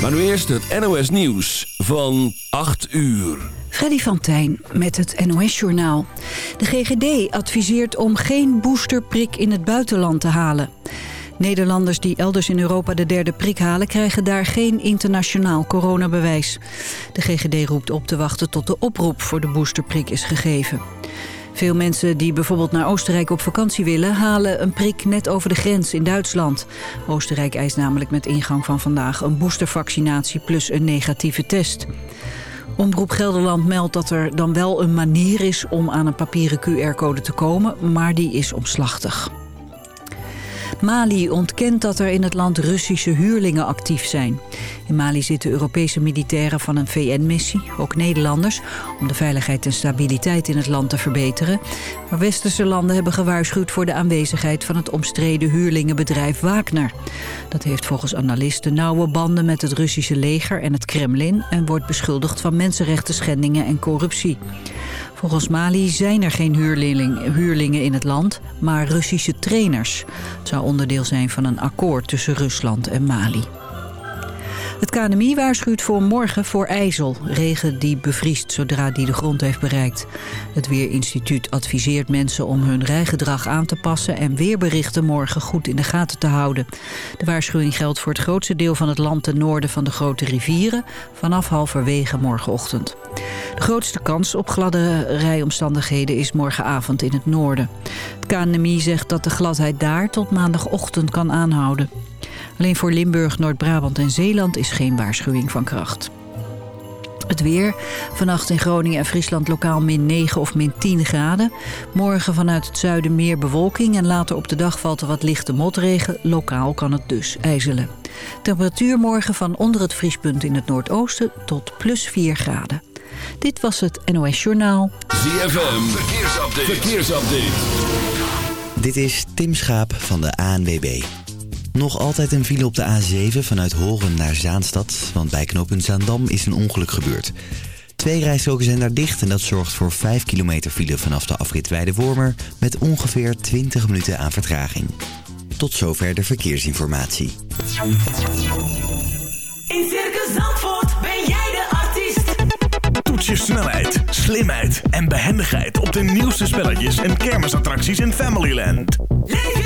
Maar nu eerst het NOS Nieuws van 8 uur. Freddy van Tijn met het NOS-journaal. De GGD adviseert om geen boosterprik in het buitenland te halen. Nederlanders die elders in Europa de derde prik halen... krijgen daar geen internationaal coronabewijs. De GGD roept op te wachten tot de oproep voor de boosterprik is gegeven. Veel mensen die bijvoorbeeld naar Oostenrijk op vakantie willen... halen een prik net over de grens in Duitsland. Oostenrijk eist namelijk met ingang van vandaag... een boostervaccinatie plus een negatieve test. Omroep Gelderland meldt dat er dan wel een manier is... om aan een papieren QR-code te komen, maar die is omslachtig. Mali ontkent dat er in het land Russische huurlingen actief zijn. In Mali zitten Europese militairen van een VN-missie, ook Nederlanders... om de veiligheid en stabiliteit in het land te verbeteren. Maar westerse landen hebben gewaarschuwd voor de aanwezigheid... van het omstreden huurlingenbedrijf Wagner. Dat heeft volgens analisten nauwe banden met het Russische leger en het Kremlin... en wordt beschuldigd van mensenrechten schendingen en corruptie. Volgens Mali zijn er geen huurlingen in het land, maar Russische trainers. Het zou onderdeel zijn van een akkoord tussen Rusland en Mali. Het KNMI waarschuwt voor morgen voor ijzel. Regen die bevriest zodra die de grond heeft bereikt. Het Weerinstituut adviseert mensen om hun rijgedrag aan te passen... en weerberichten morgen goed in de gaten te houden. De waarschuwing geldt voor het grootste deel van het land ten noorden van de grote rivieren... vanaf halverwege morgenochtend. De grootste kans op gladde rijomstandigheden is morgenavond in het noorden. Het KNMI zegt dat de gladheid daar tot maandagochtend kan aanhouden. Alleen voor Limburg, Noord-Brabant en Zeeland is geen waarschuwing van kracht. Het weer. Vannacht in Groningen en Friesland lokaal min 9 of min 10 graden. Morgen vanuit het zuiden meer bewolking en later op de dag valt er wat lichte motregen. Lokaal kan het dus ijzelen. Temperatuur morgen van onder het vriespunt in het noordoosten tot plus 4 graden. Dit was het NOS Journaal. ZFM, verkeersupdate. verkeersupdate. Dit is Tim Schaap van de ANWB. Nog altijd een file op de A7 vanuit Horen naar Zaanstad, want bij knooppunt Zaandam is een ongeluk gebeurd. Twee rijstroken zijn daar dicht en dat zorgt voor 5 kilometer file vanaf de afrit Weidewormer met ongeveer 20 minuten aan vertraging. Tot zover de verkeersinformatie. In Circus Zandvoort ben jij de artiest. Toets je snelheid, slimheid en behendigheid op de nieuwste spelletjes en kermisattracties in Familyland. Leef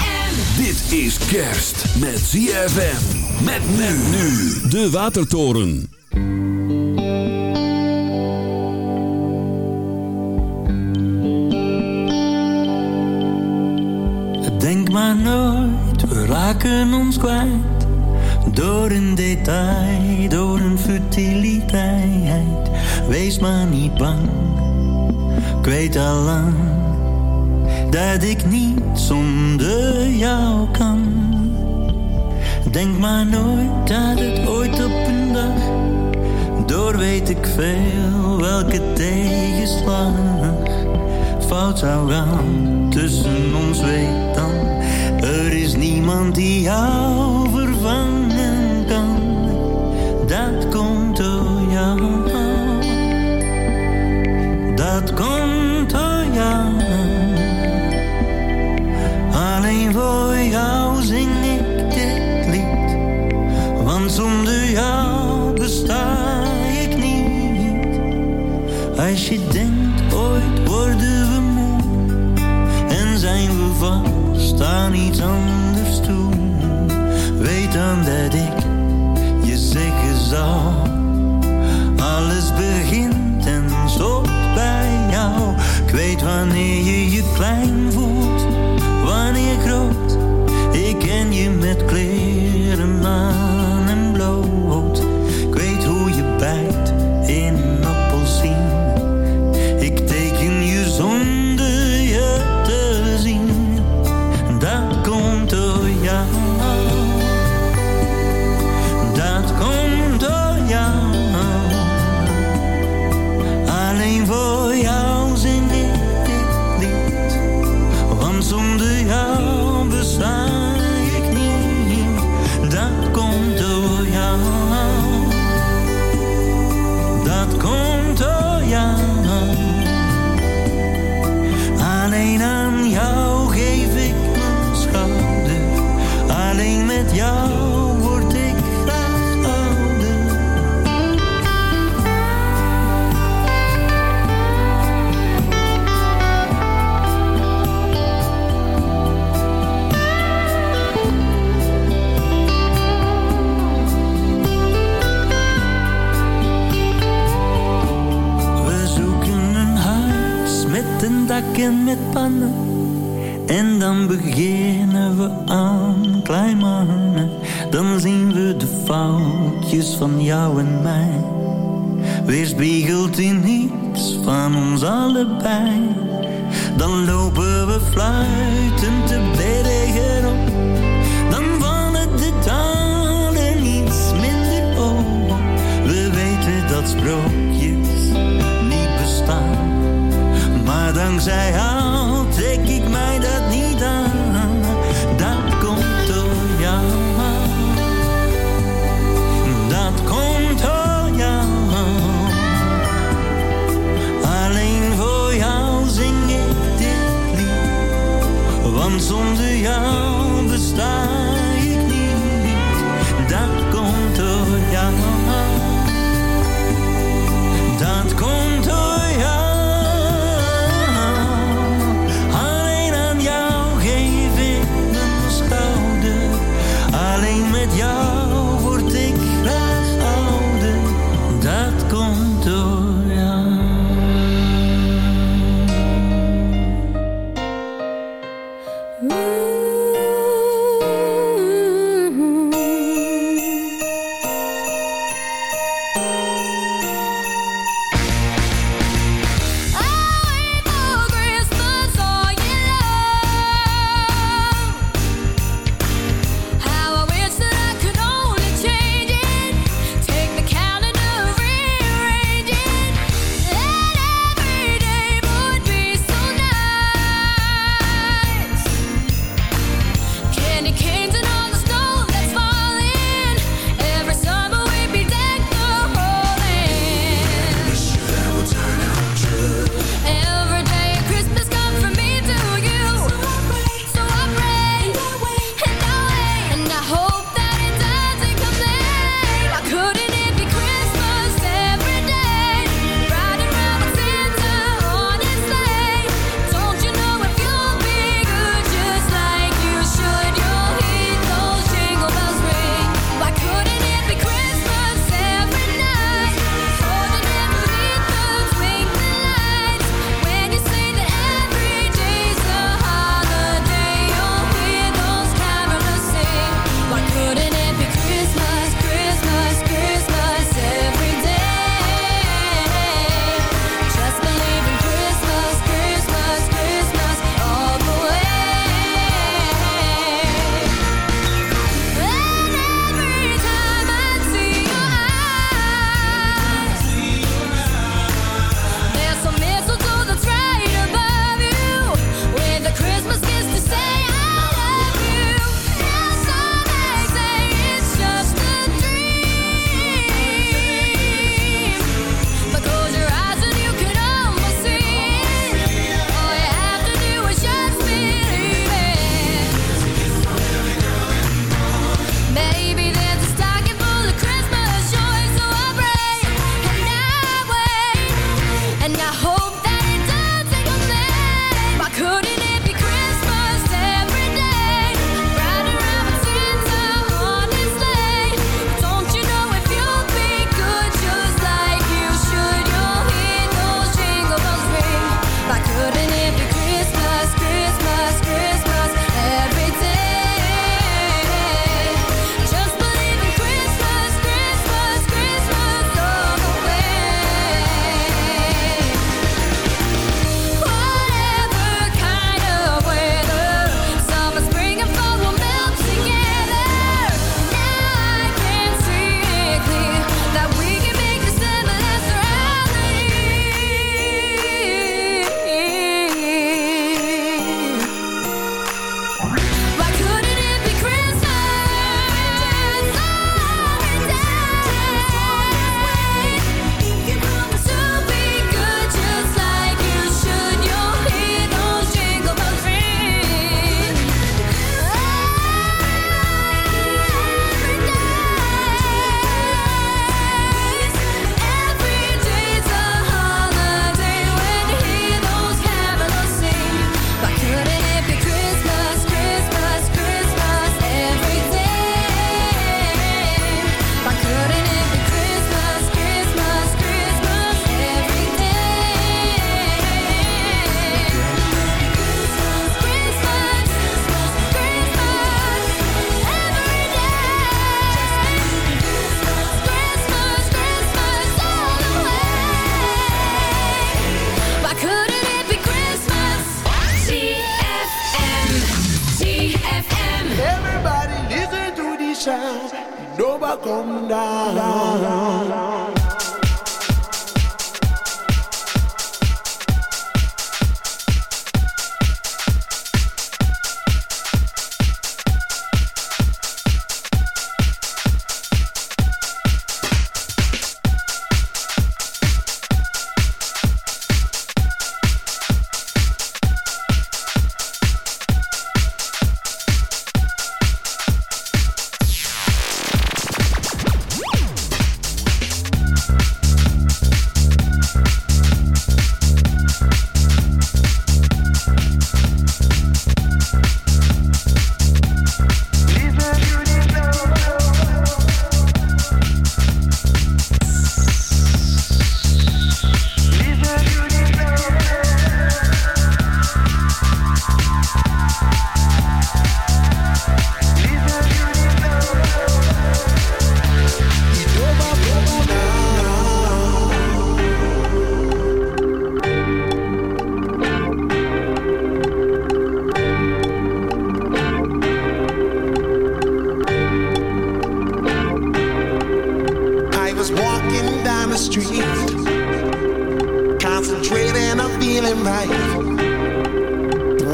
Dit is kerst met ZFM. Met men nu. De Watertoren. Denk maar nooit, we raken ons kwijt. Door een detail, door een futiliteit. Wees maar niet bang, ik weet al lang. Dat ik niet zonder jou kan. Denk maar nooit dat het ooit op een dag. Door weet ik veel welke tegenslag fout zou gaan tussen ons weet dan er is niemand die jou vervangen kan dat komt door jou dat komt door jou voor jou zing ik dit lied, want zonder jou besta ik niet. Als je denkt ooit worden we moe en zijn we vast aan iets anders toe, weet dan dat ik je zeggen zal. Alles begint en stopt bij jou. Ik weet wanneer je je klein voelt wanneer groot, ik ken je met kleren maar.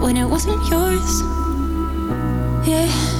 when it wasn't yours. Yeah.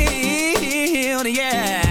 money, yeah.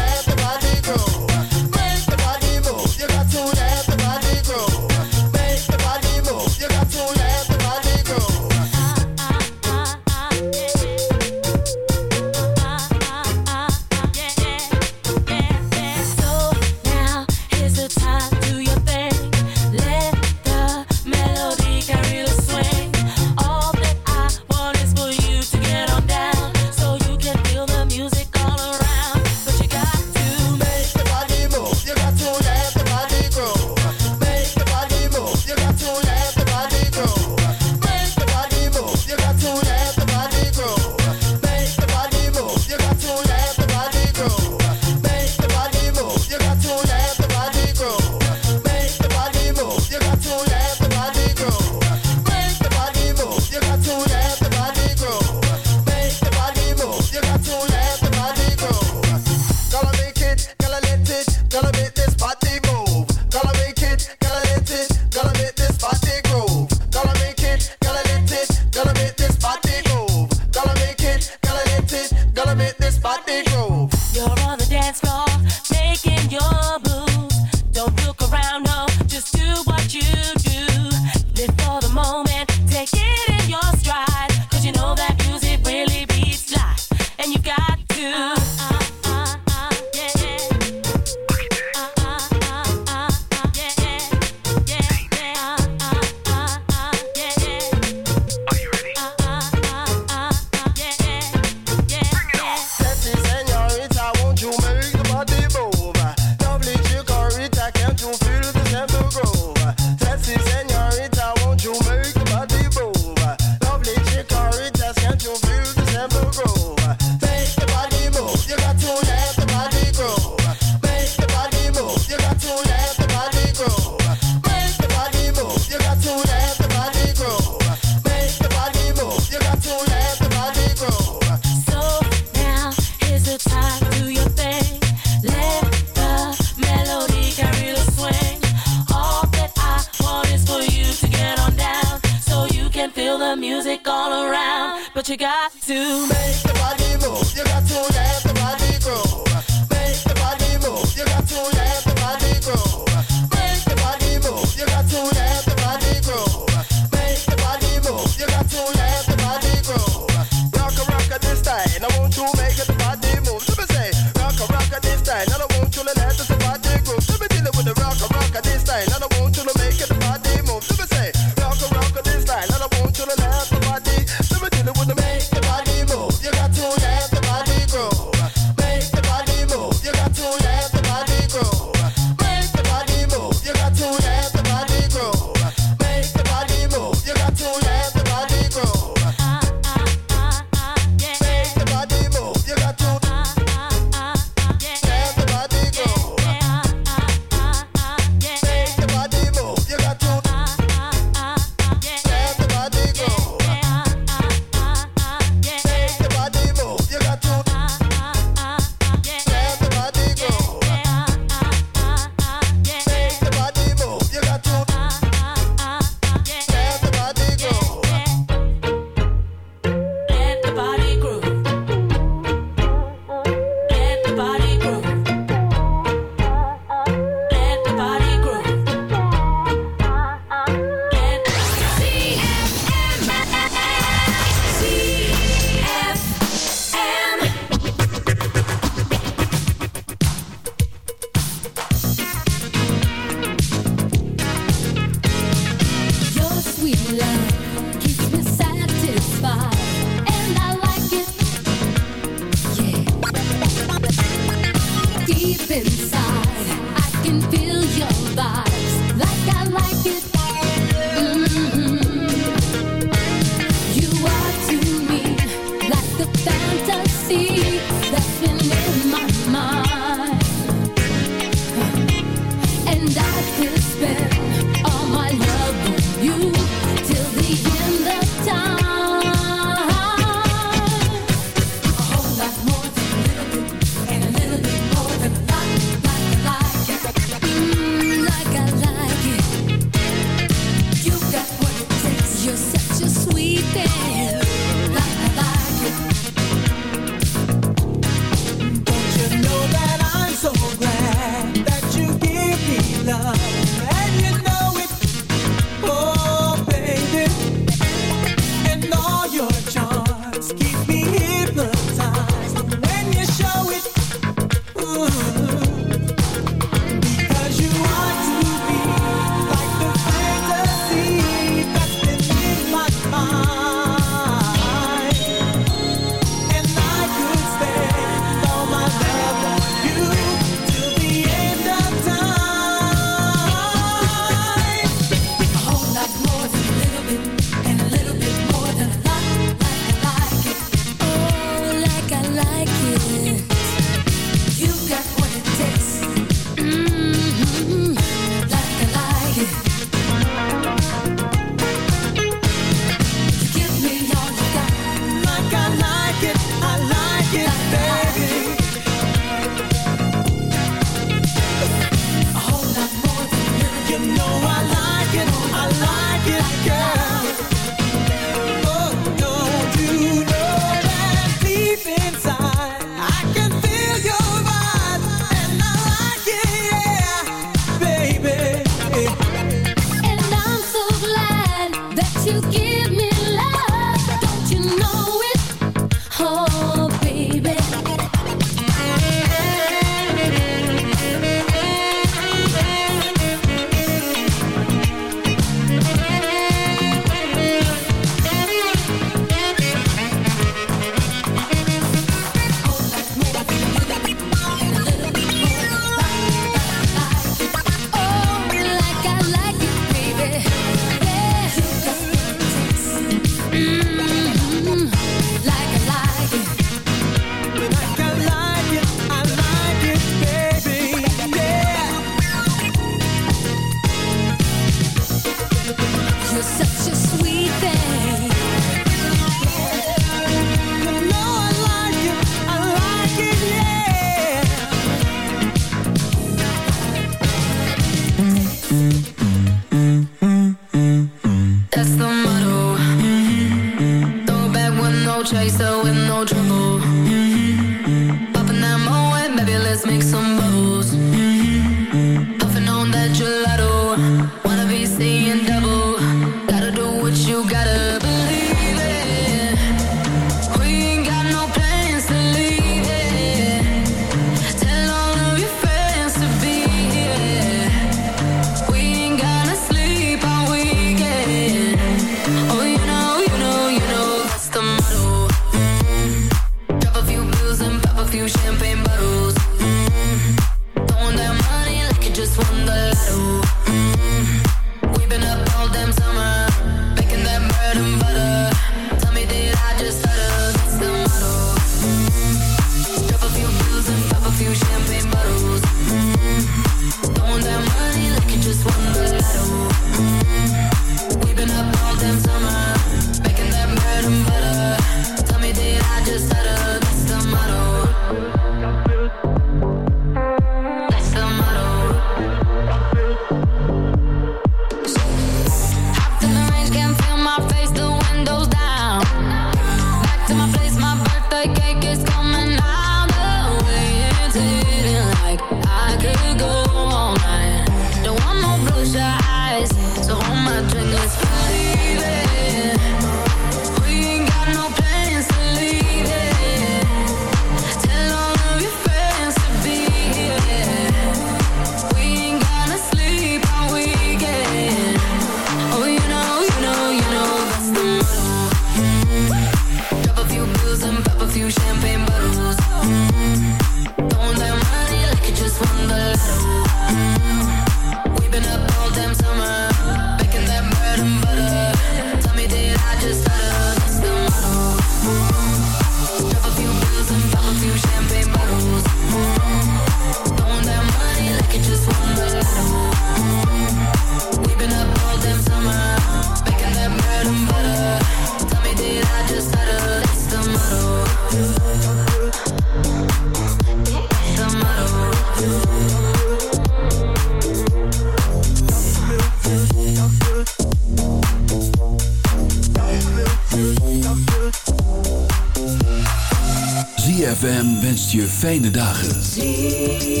Je fijne dagen.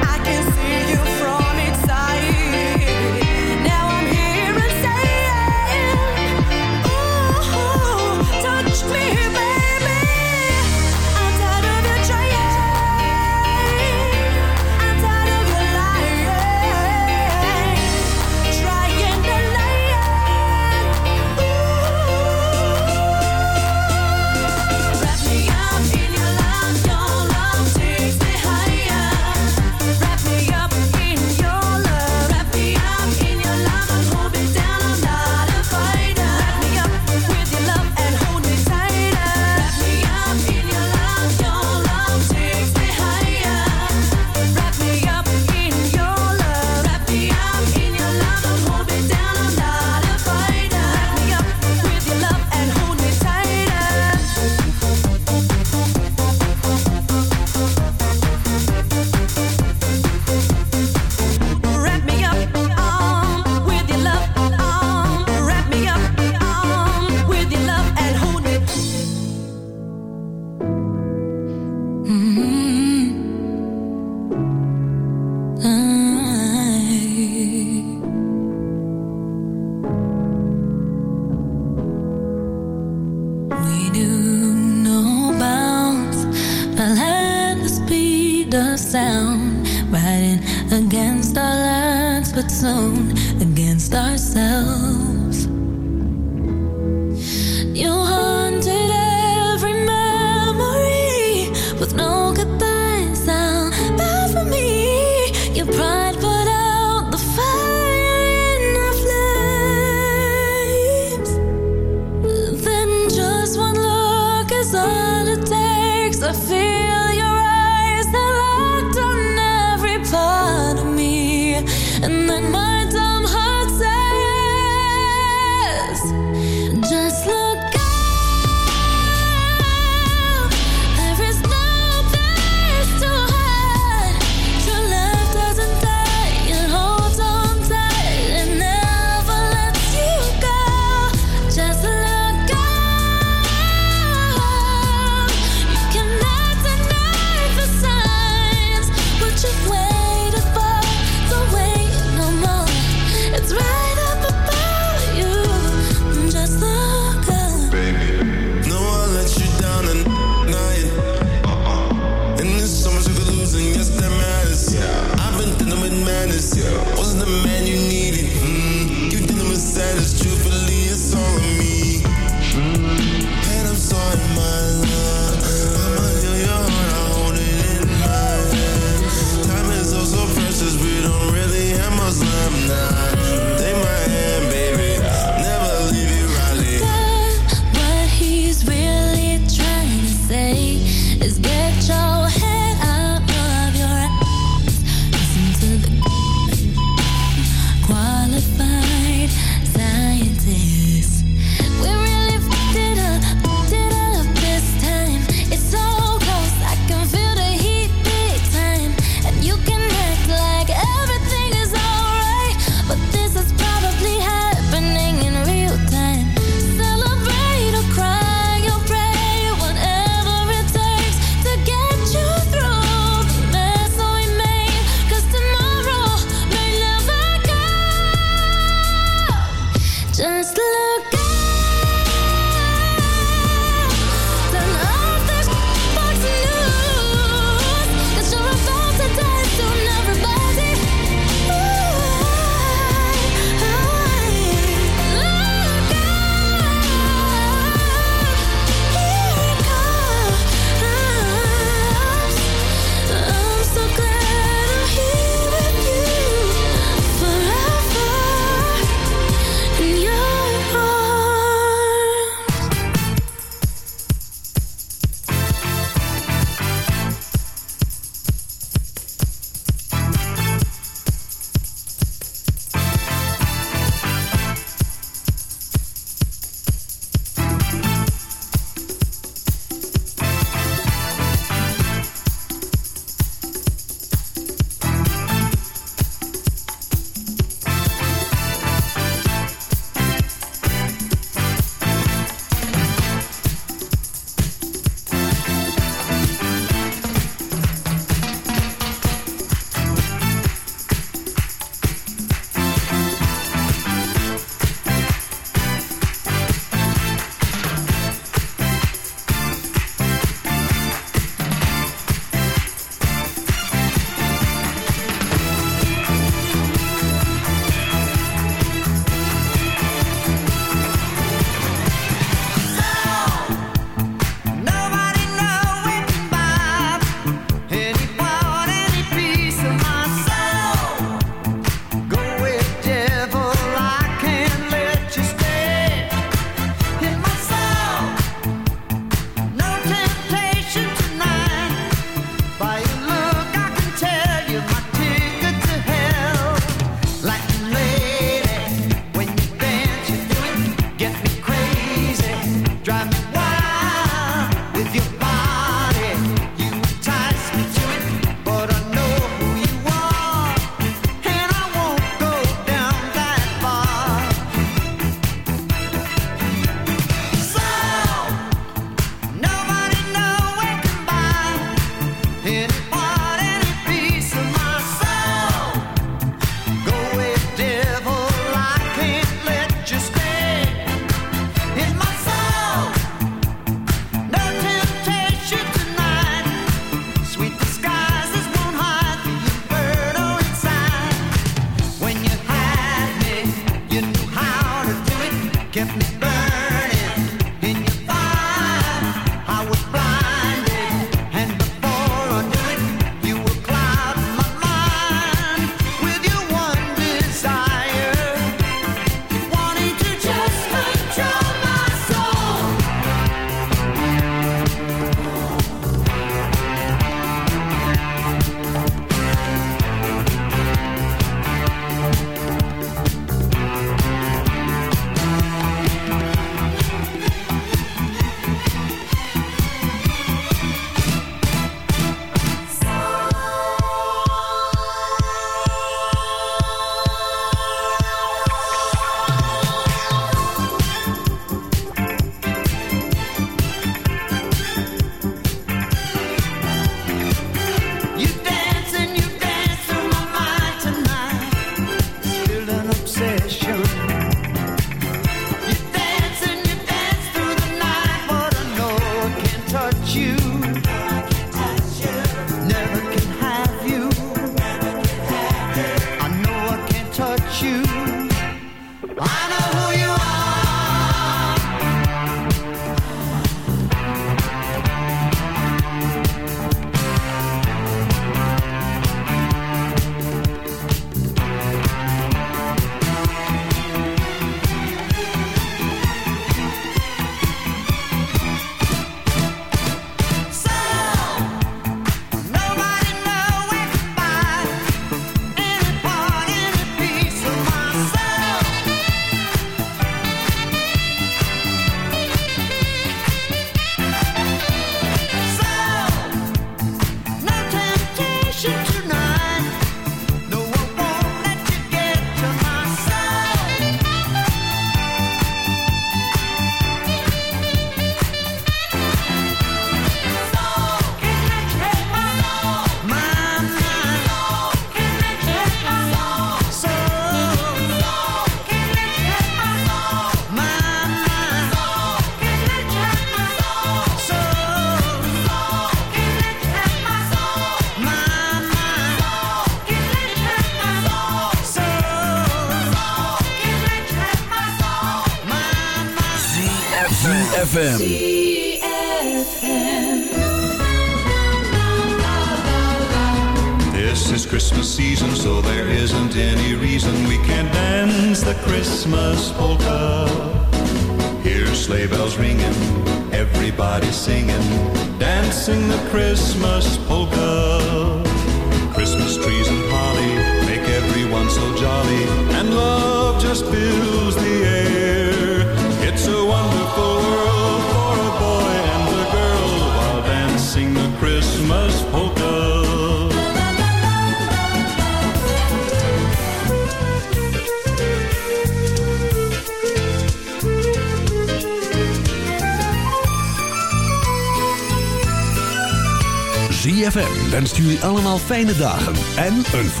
Dagen en een voorspoedig